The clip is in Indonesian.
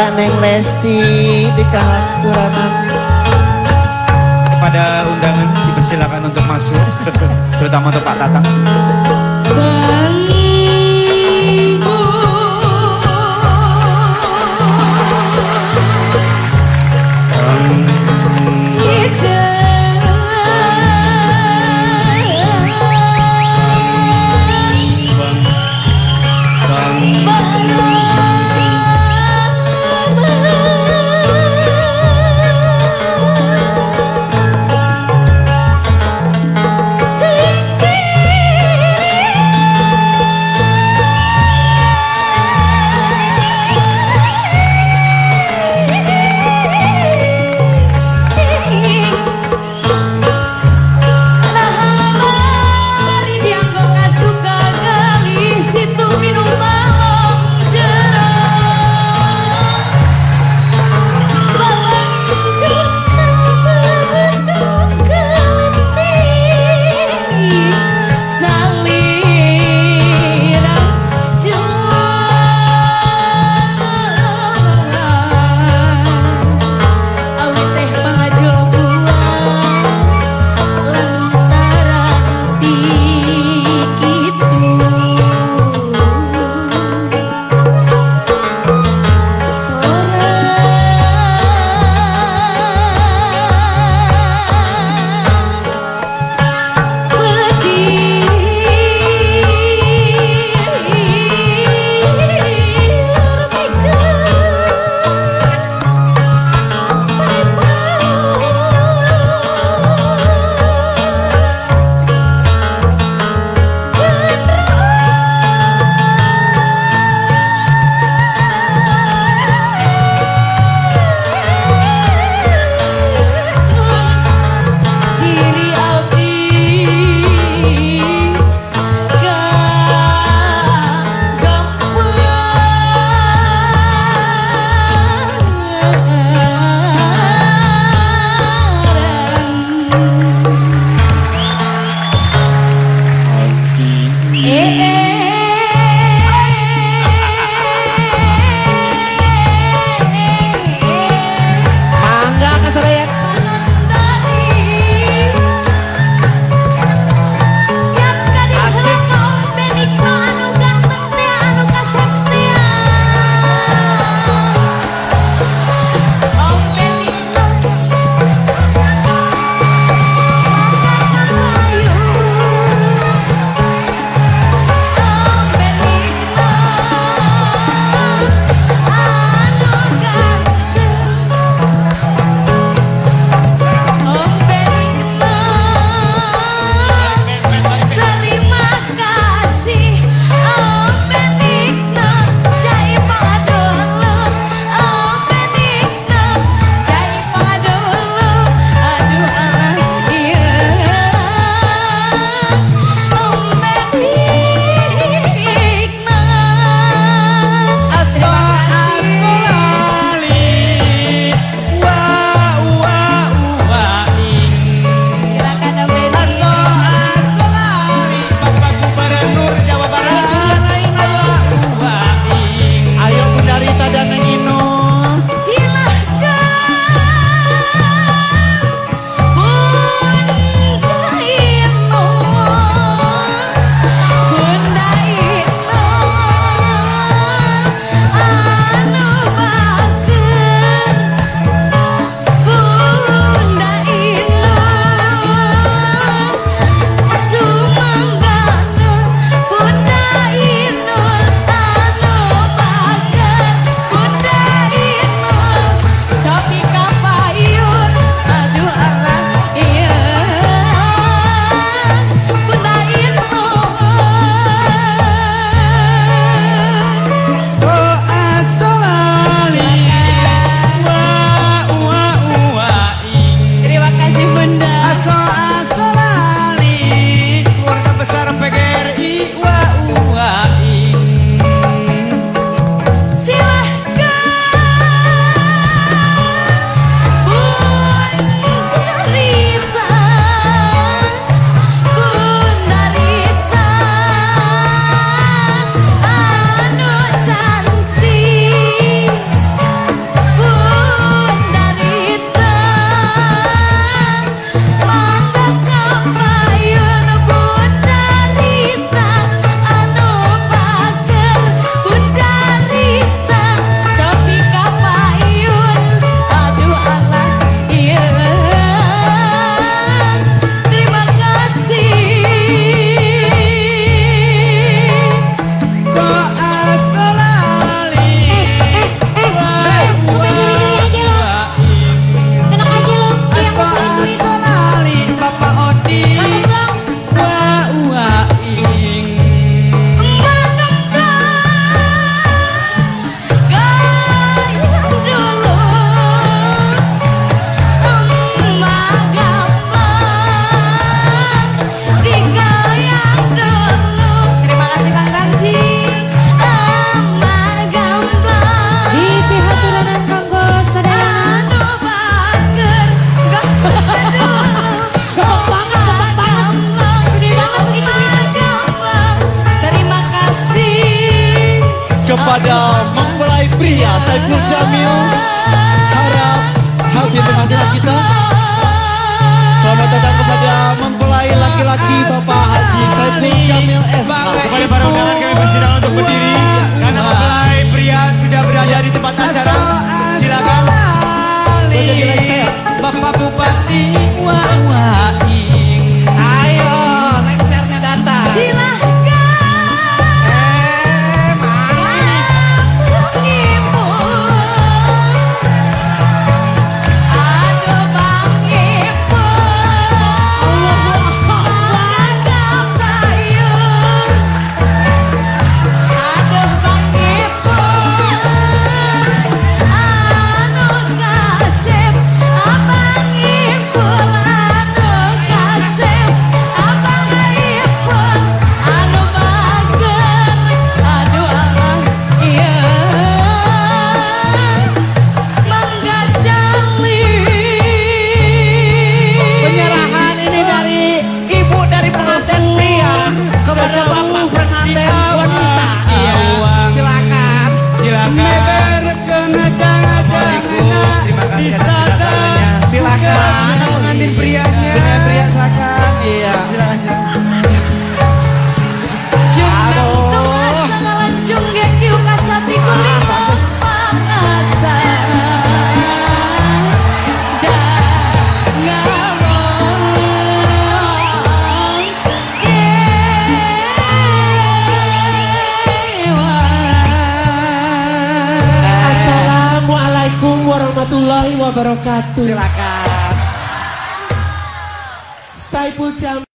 mangga Neng Lesti di kahapuranan Pada undangan dipersilakan untuk masuk, terutama untuk Pak Tatang. Kepada wabarakatuh Silakan. Saiful Jamil